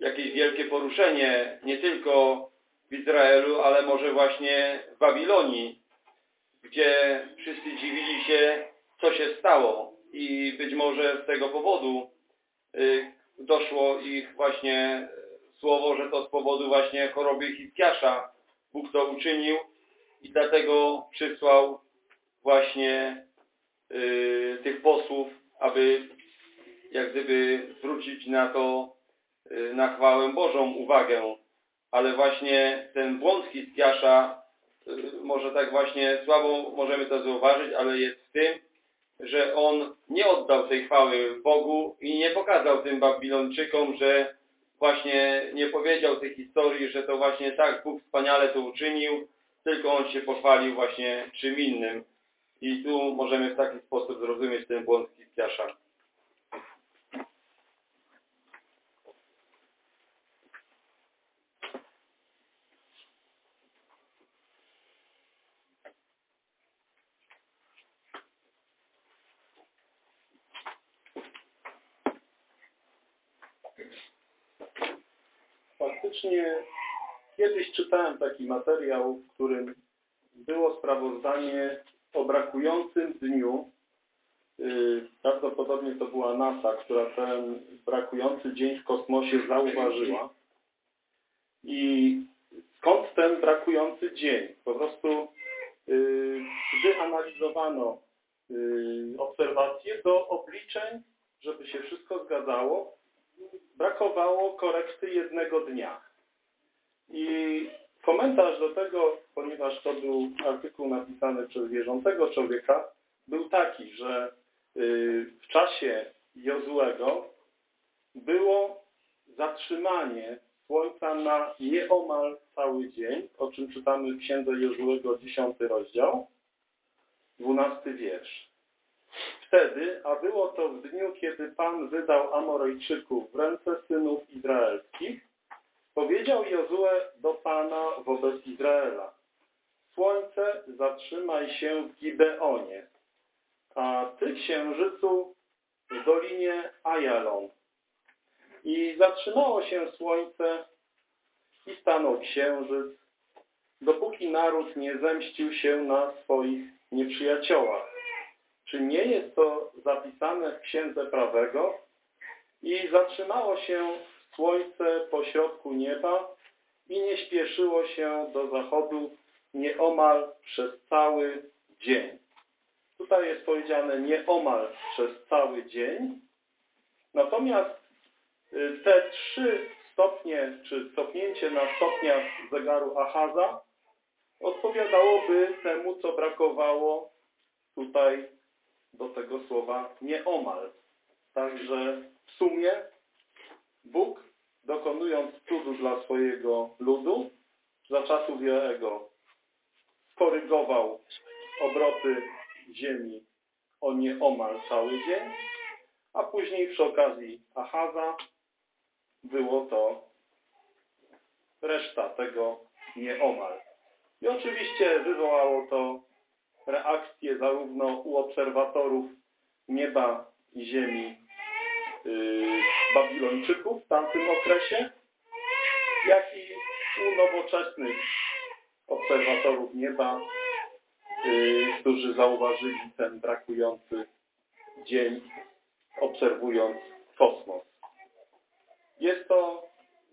jakieś wielkie poruszenie, nie tylko w Izraelu, ale może właśnie w Babilonii, gdzie wszyscy dziwili się, co się stało. I być może z tego powodu y, doszło ich właśnie słowo, że to z powodu właśnie choroby Hitkiasza Bóg to uczynił i dlatego przysłał właśnie y, tych posłów, aby jak gdyby zwrócić na to, y, na chwałę Bożą uwagę. Ale właśnie ten błąd Hitkiasza, y, może tak właśnie słabo możemy to zauważyć, ale jest w tym, że on nie oddał tej chwały Bogu i nie pokazał tym Babilończykom, że właśnie nie powiedział tej historii, że to właśnie tak Bóg wspaniale to uczynił, tylko on się pochwalił właśnie czym innym. I tu możemy w taki sposób zrozumieć ten błąd Hitkiasza. Faktycznie kiedyś czytałem taki materiał, w którym było sprawozdanie o brakującym dniu. Yy, Prawdopodobnie to była NASA, która ten brakujący dzień w kosmosie zauważyła. I skąd ten brakujący dzień? Po prostu yy, gdy analizowano yy, obserwacje do obliczeń, żeby się wszystko zgadzało, brakowało korekty jednego dnia. I komentarz do tego, ponieważ to był artykuł napisany przez wierzącego człowieka, był taki, że y, w czasie Jozuego było zatrzymanie słońca na nieomal cały dzień, o czym czytamy w księdze Jozuego 10 rozdział, 12 wiersz. Wtedy, a było to w dniu, kiedy Pan wydał Amorejczyków w ręce synów izraelskich, powiedział Jozue do Pana wobec Izraela, Słońce zatrzymaj się w Gibeonie, a Ty księżycu w dolinie Ajalon. I zatrzymało się słońce i stanął księżyc, dopóki naród nie zemścił się na swoich nieprzyjaciołach. Czy nie jest to zapisane w Księdze Prawego? I zatrzymało się słońce pośrodku nieba i nie śpieszyło się do zachodu nieomal przez cały dzień. Tutaj jest powiedziane nieomal przez cały dzień. Natomiast y, te trzy stopnie, czy cofnięcie na stopniach zegaru Achaza odpowiadałoby temu, co brakowało tutaj do tego słowa nieomal. Także w sumie Bóg, dokonując cudu dla swojego ludu, za czasów Joego skorygował obroty ziemi o nieomal cały dzień, a później przy okazji Achaza było to reszta tego nieomal. I oczywiście wywołało to reakcje zarówno u obserwatorów nieba i ziemi yy, Babilończyków w tamtym okresie, jak i u nowoczesnych obserwatorów nieba, yy, którzy zauważyli ten brakujący dzień, obserwując kosmos. Jest to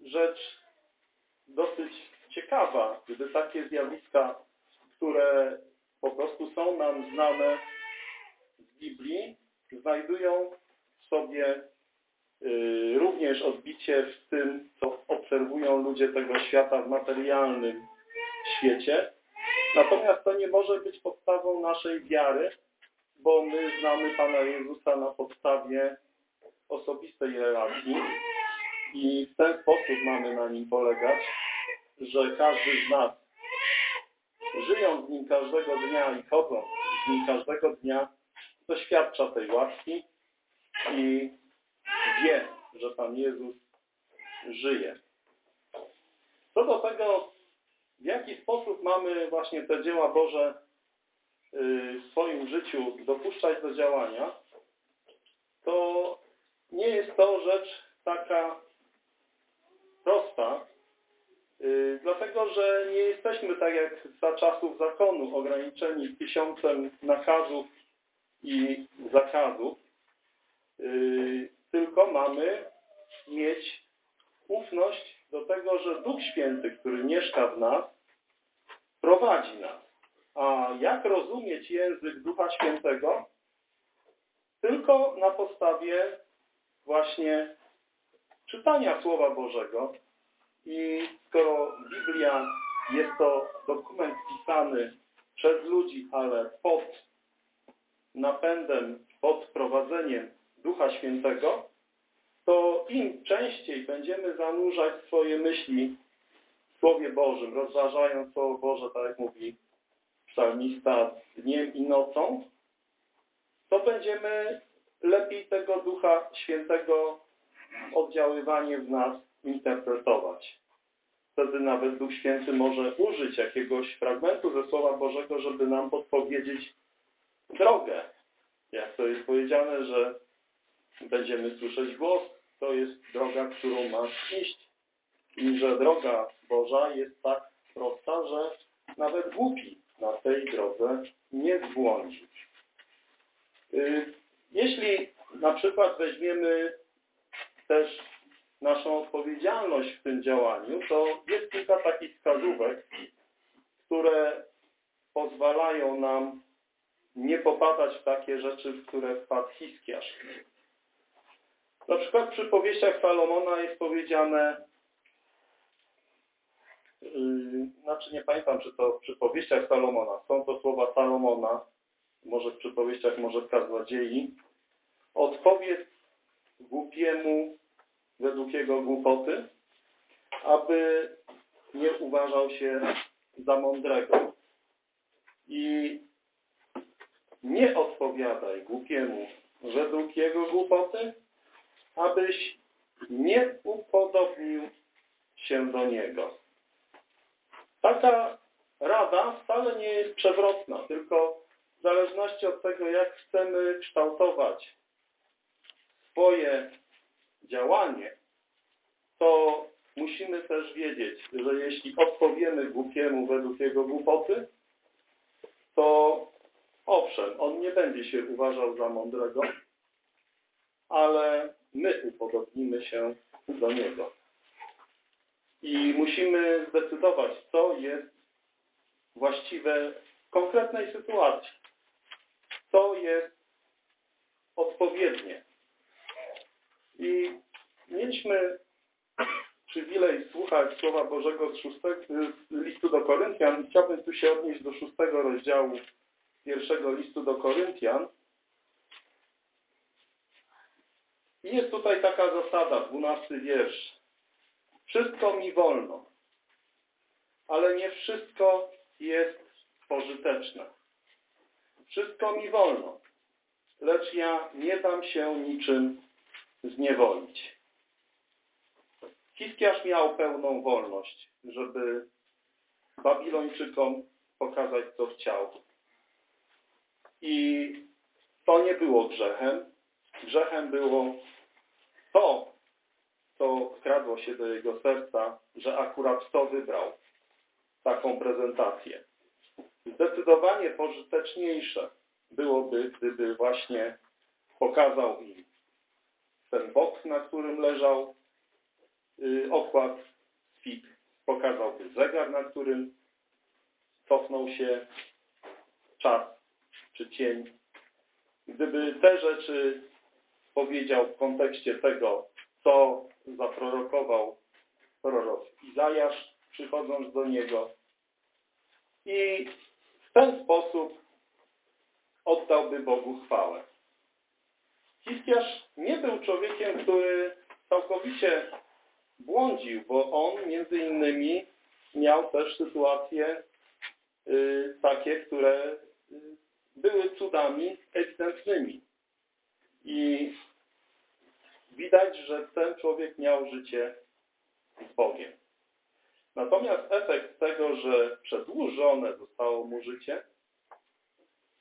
rzecz dosyć ciekawa, gdy takie zjawiska, które po prostu są nam znane z Biblii, znajdują sobie y, również odbicie w tym, co obserwują ludzie tego świata w materialnym świecie. Natomiast to nie może być podstawą naszej wiary, bo my znamy Pana Jezusa na podstawie osobistej relacji i w ten sposób mamy na nim polegać, że każdy z nas, żyjąc z nim każdego dnia i chodząc z nim każdego dnia, doświadcza tej łaski i wie, że Pan Jezus żyje. Co do tego, w jaki sposób mamy właśnie te dzieła Boże y, w swoim życiu dopuszczać do działania, to nie jest to rzecz taka prosta, dlatego że nie jesteśmy tak jak za czasów zakonu ograniczeni tysiącem nakazów i zakazów, yy, tylko mamy mieć ufność do tego, że Duch Święty, który mieszka w nas, prowadzi nas. A jak rozumieć język Ducha Świętego? Tylko na podstawie właśnie czytania Słowa Bożego. I skoro Biblia jest to dokument pisany przez ludzi, ale pod napędem, pod prowadzeniem Ducha Świętego, to im częściej będziemy zanurzać swoje myśli w Słowie Bożym, rozważając Słowo Boże, tak jak mówi psalmista, dniem i nocą, to będziemy lepiej tego Ducha Świętego oddziaływanie w nas interpretować. Wtedy nawet Duch Święty może użyć jakiegoś fragmentu ze Słowa Bożego, żeby nam podpowiedzieć drogę. Jak to jest powiedziane, że będziemy słyszeć głos, to jest droga, którą masz iść. I że droga Boża jest tak prosta, że nawet głupi na tej drodze nie zbłądzi. Y, Jeśli na przykład weźmiemy też naszą odpowiedzialność w tym działaniu, to jest kilka takich wskazówek, które pozwalają nam nie popadać w takie rzeczy, w które wpadł Hiskiarz. Na przykład przy powieściach Salomona jest powiedziane, yy, znaczy nie pamiętam, czy to przy powieściach Salomona, są to słowa Salomona, może w przypowieściach, może w kaznodziei, odpowiedz głupiemu według jego głupoty, aby nie uważał się za mądrego. I nie odpowiadaj głupiemu według jego głupoty, abyś nie upodobnił się do niego. Taka rada wcale nie jest przewrotna, tylko w zależności od tego, jak chcemy kształtować swoje działanie, to musimy też wiedzieć, że jeśli odpowiemy głupiemu według jego głupoty, to owszem, on nie będzie się uważał za mądrego, ale my upodobnimy się do niego. I musimy zdecydować, co jest właściwe w konkretnej sytuacji. Co jest odpowiednie. I mieliśmy przywilej słuchać Słowa Bożego z, szóstego, z listu do Koryntian. Chciałbym tu się odnieść do szóstego rozdziału pierwszego listu do Koryntian. I jest tutaj taka zasada, dwunasty wiersz. Wszystko mi wolno, ale nie wszystko jest pożyteczne. Wszystko mi wolno, lecz ja nie dam się niczym zniewolić. Hiskiarz miał pełną wolność, żeby Babilończykom pokazać, co chciał. I to nie było grzechem. Grzechem było to, co wkradło się do jego serca, że akurat to wybrał taką prezentację. Zdecydowanie pożyteczniejsze byłoby, gdyby właśnie pokazał im ten boks, na którym leżał y, okład fig, pokazałby zegar, na którym cofnął się czas czy cień. Gdyby te rzeczy powiedział w kontekście tego, co zaprorokował prorok Izajasz, przychodząc do niego. I w ten sposób oddałby Bogu chwałę. Hiskiarz nie był człowiekiem, który całkowicie błądził, bo on między innymi miał też sytuacje y, takie, które y, były cudami ewidentnymi. I widać, że ten człowiek miał życie z Bogiem. Natomiast efekt tego, że przedłużone zostało mu życie,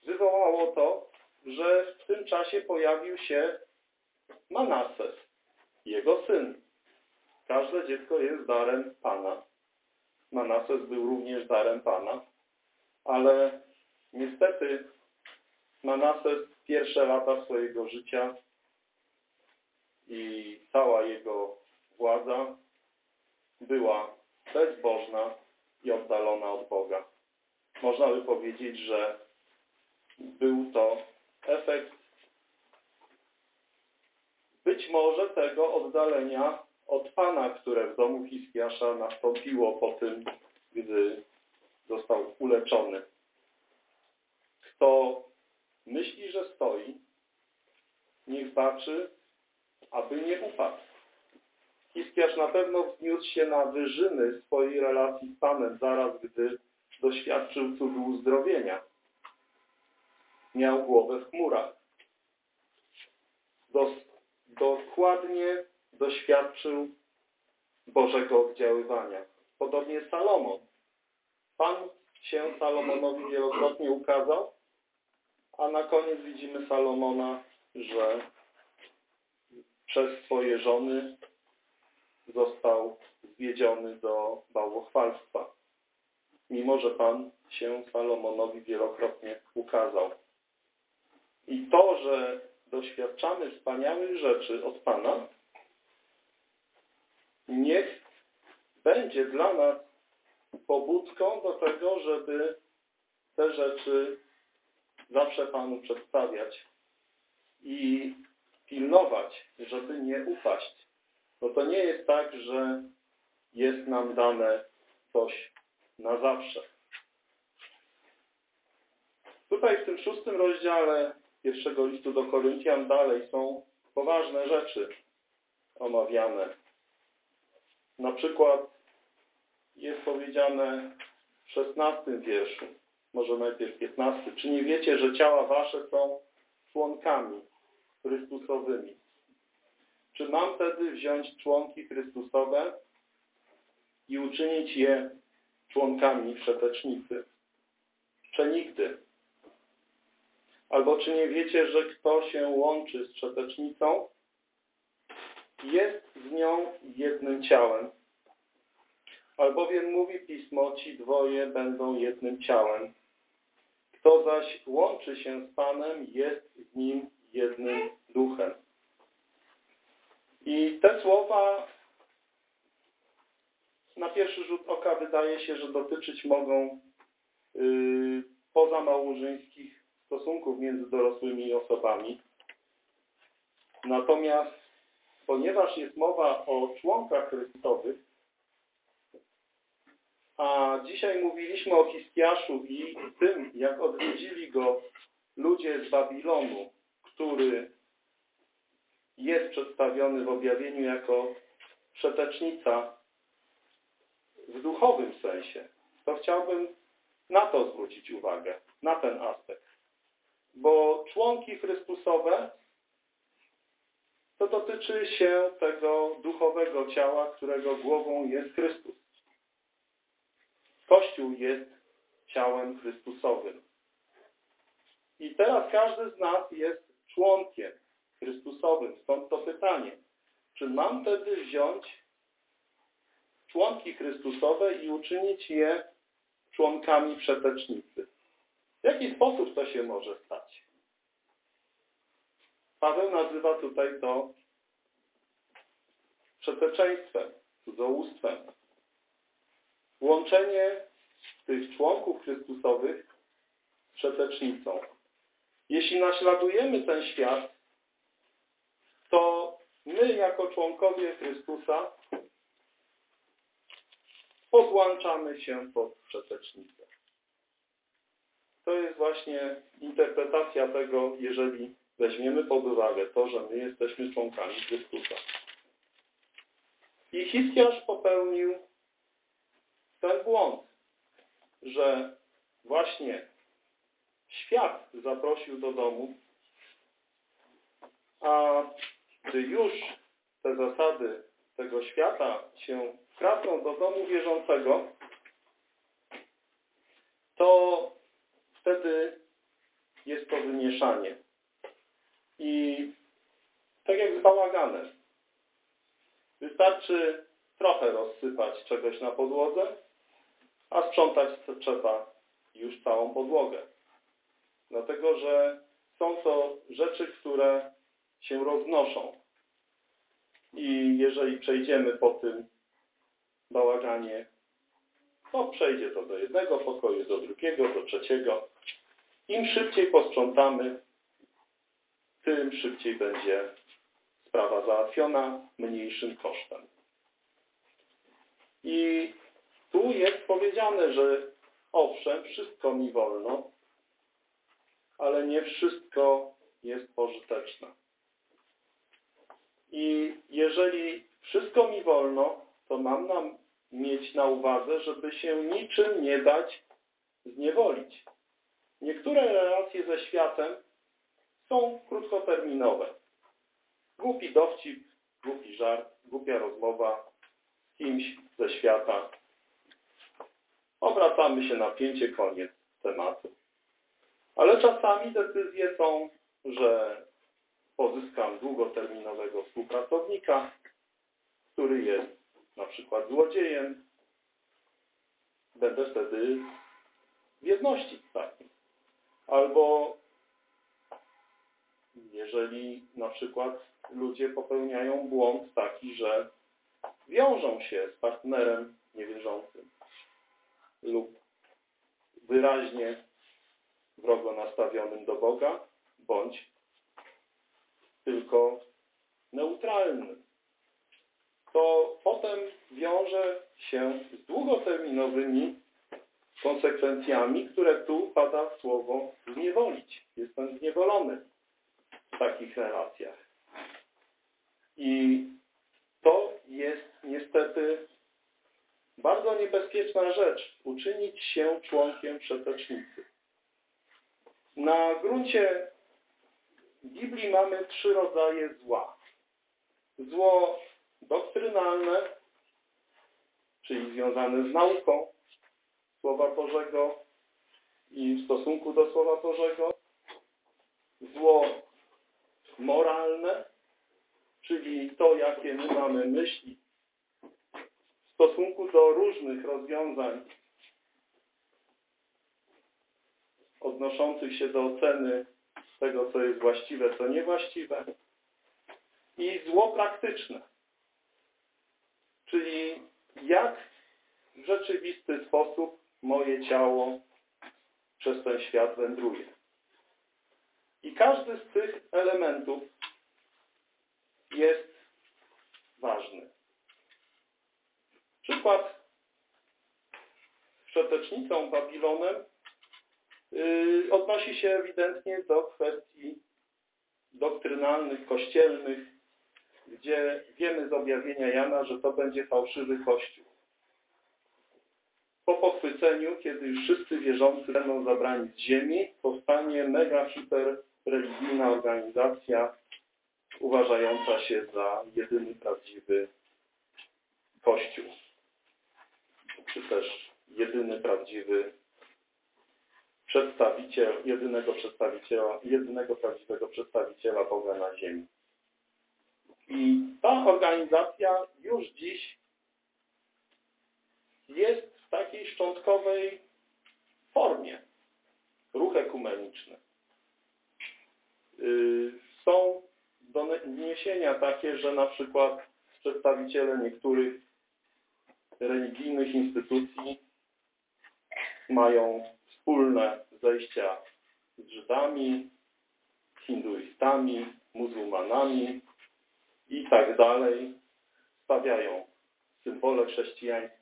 wywołało to, że w tym czasie pojawił się Manases, jego syn. Każde dziecko jest darem Pana. Manases był również darem Pana, ale niestety Manases pierwsze lata swojego życia i cała jego władza była bezbożna i oddalona od Boga. Można by powiedzieć, że był to efekt być może tego oddalenia od Pana, które w domu Hiskiasza nastąpiło po tym, gdy został uleczony. Kto myśli, że stoi, niech baczy, aby nie upadł. Hiskiarz na pewno wzniósł się na wyżyny swojej relacji z Panem zaraz, gdy doświadczył cudu uzdrowienia. Miał głowę w chmurach. Dos dokładnie doświadczył Bożego oddziaływania. Podobnie Salomon. Pan się Salomonowi wielokrotnie ukazał, a na koniec widzimy Salomona, że przez swoje żony został zwiedziony do bałwochwalstwa. Mimo, że Pan się Salomonowi wielokrotnie ukazał. I to, że doświadczamy wspaniałych rzeczy od Pana, niech będzie dla nas pobudką do tego, żeby te rzeczy zawsze Panu przedstawiać i pilnować, żeby nie upaść. Bo to nie jest tak, że jest nam dane coś na zawsze. Tutaj w tym szóstym rozdziale pierwszego listu do Koryntian dalej są poważne rzeczy omawiane. Na przykład jest powiedziane w szesnastym wierszu, może najpierw piętnasty. Czy nie wiecie, że ciała wasze są członkami Chrystusowymi? Czy mam wtedy wziąć członki Chrystusowe i uczynić je członkami przetecznicy? Przenigdy. Albo czy nie wiecie, że kto się łączy z przetecznicą, jest z nią jednym ciałem? Albowiem mówi Pismo, ci dwoje będą jednym ciałem. Kto zaś łączy się z Panem, jest z nim jednym duchem. I te słowa na pierwszy rzut oka wydaje się, że dotyczyć mogą yy, pozamałżeńskich stosunków między dorosłymi osobami. Natomiast ponieważ jest mowa o członkach Chrystusowych, a dzisiaj mówiliśmy o Hiskiaszu i tym, jak odwiedzili go ludzie z Babilonu, który jest przedstawiony w objawieniu jako przetecznica w duchowym sensie, to chciałbym na to zwrócić uwagę, na ten aspekt. Bo członki Chrystusowe to dotyczy się tego duchowego ciała, którego głową jest Chrystus. Kościół jest ciałem Chrystusowym. I teraz każdy z nas jest członkiem Chrystusowym. Stąd to pytanie, czy mam wtedy wziąć członki Chrystusowe i uczynić je członkami przetecznicy? Jaki sposób to się może stać? Paweł nazywa tutaj to przeteczeństwem, cudzołóstwem. Łączenie tych członków Chrystusowych z przetecznicą. Jeśli naśladujemy ten świat, to my jako członkowie Chrystusa podłączamy się pod przetecznicę. To jest właśnie interpretacja tego, jeżeli weźmiemy pod uwagę to, że my jesteśmy członkami Chrystusa. I Hiskiarz popełnił ten błąd, że właśnie świat zaprosił do domu, a gdy już te zasady tego świata się wkradną do domu wierzącego, to wtedy jest to wymieszanie. I tak jak z bałaganem. Wystarczy trochę rozsypać czegoś na podłodze, a sprzątać trzeba już całą podłogę. Dlatego, że są to rzeczy, które się roznoszą. I jeżeli przejdziemy po tym bałaganie, to przejdzie to do jednego pokoju, do drugiego, do trzeciego. Im szybciej posprzątamy, tym szybciej będzie sprawa załatwiona mniejszym kosztem. I tu jest powiedziane, że owszem, wszystko mi wolno, ale nie wszystko jest pożyteczne. I jeżeli wszystko mi wolno, to mam nam mieć na uwadze, żeby się niczym nie dać zniewolić. Niektóre relacje ze światem są krótkoterminowe. Głupi dowcip, głupi żart, głupia rozmowa z kimś ze świata. Obracamy się na pięcie, koniec tematu. Ale czasami decyzje są, że pozyskam długoterminowego współpracownika, który jest na przykład złodziejem. Będę wtedy w jedności z takim. Albo jeżeli na przykład ludzie popełniają błąd taki, że wiążą się z partnerem niewierzącym lub wyraźnie wrogo nastawionym do Boga, bądź tylko neutralnym, to potem wiąże się z długoterminowymi konsekwencjami, które tu pada słowo zniewolić. Jestem zniewolony w takich relacjach. I to jest niestety bardzo niebezpieczna rzecz, uczynić się członkiem przetecznicy. Na gruncie Biblii mamy trzy rodzaje zła. Zło doktrynalne, czyli związane z nauką Słowa Bożego i w stosunku do Słowa Bożego. Zło moralne, czyli to, jakie my mamy myśli w stosunku do różnych rozwiązań odnoszących się do oceny tego, co jest właściwe, co niewłaściwe. I zło praktyczne, czyli jak rzeczywisty sposób moje ciało przez ten świat wędruje. I każdy z tych elementów jest ważny. Przykład z przetecznicą Babilonem yy, odnosi się ewidentnie do kwestii doktrynalnych, kościelnych, gdzie wiemy z objawienia Jana, że to będzie fałszywy kościół. Kiedy już wszyscy wierzący będą zabrani z ziemi, powstanie mega hiper religijna organizacja uważająca się za jedyny prawdziwy kościół, czy też jedyny prawdziwy przedstawiciel, jedynego przedstawiciela, jedynego prawdziwego przedstawiciela Boga na ziemi. I ta organizacja już dziś jest w takiej szczątkowej formie. Ruch ekumeniczny. Yy, Są doniesienia takie, że na przykład przedstawiciele niektórych religijnych instytucji mają wspólne zejścia z Żydami, hinduistami, muzułmanami i tak dalej. Stawiają symbole chrześcijańskie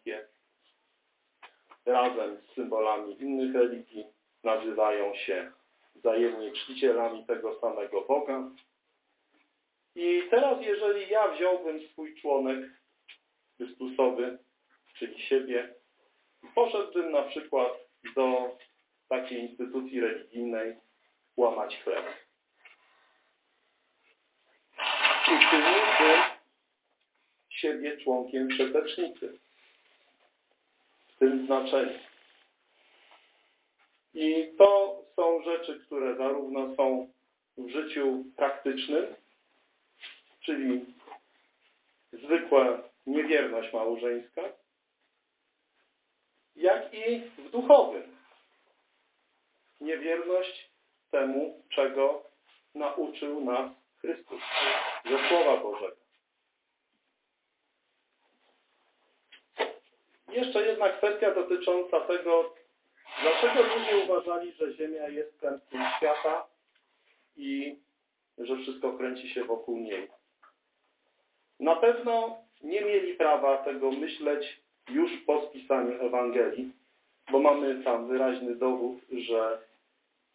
razem z symbolami innych religii, nazywają się wzajemnie czcicielami tego samego Boga. I teraz, jeżeli ja wziąłbym swój członek Chrystusowy, czyli siebie, i poszedłbym na przykład do takiej instytucji religijnej łamać chleb. Uczyniłbym siebie członkiem przetecznicy. W tym znaczeniu. I to są rzeczy, które zarówno są w życiu praktycznym, czyli zwykła niewierność małżeńska, jak i w duchowym. Niewierność temu, czego nauczył nas Chrystus ze Słowa Bożego. Jeszcze jedna kwestia dotycząca tego, dlaczego ludzie uważali, że Ziemia jest centrum świata i że wszystko kręci się wokół niej. Na pewno nie mieli prawa tego myśleć już po spisaniu Ewangelii, bo mamy tam wyraźny dowód, że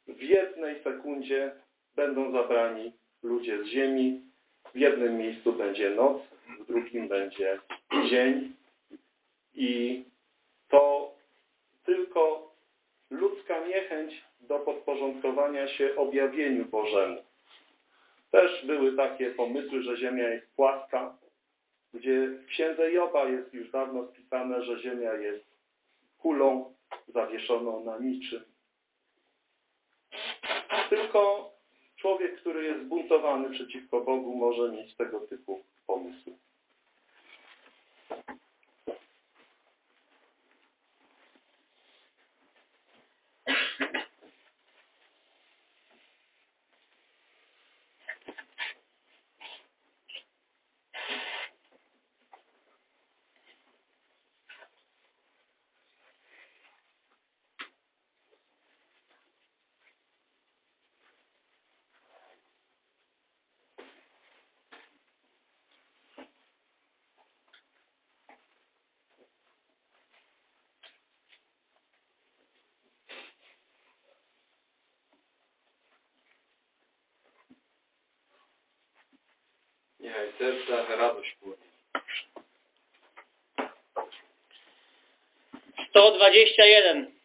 w jednej sekundzie będą zabrani ludzie z ziemi, w jednym miejscu będzie noc, w drugim będzie dzień i to tylko ludzka niechęć do podporządkowania się objawieniu Bożemu. Też były takie pomysły, że Ziemia jest płaska, gdzie w księdze Joba jest już dawno spisane, że Ziemia jest kulą zawieszoną na niczym. Tylko człowiek, który jest zbuntowany przeciwko Bogu, może mieć tego typu pomysły. Niechaj serca radość płynie. 121.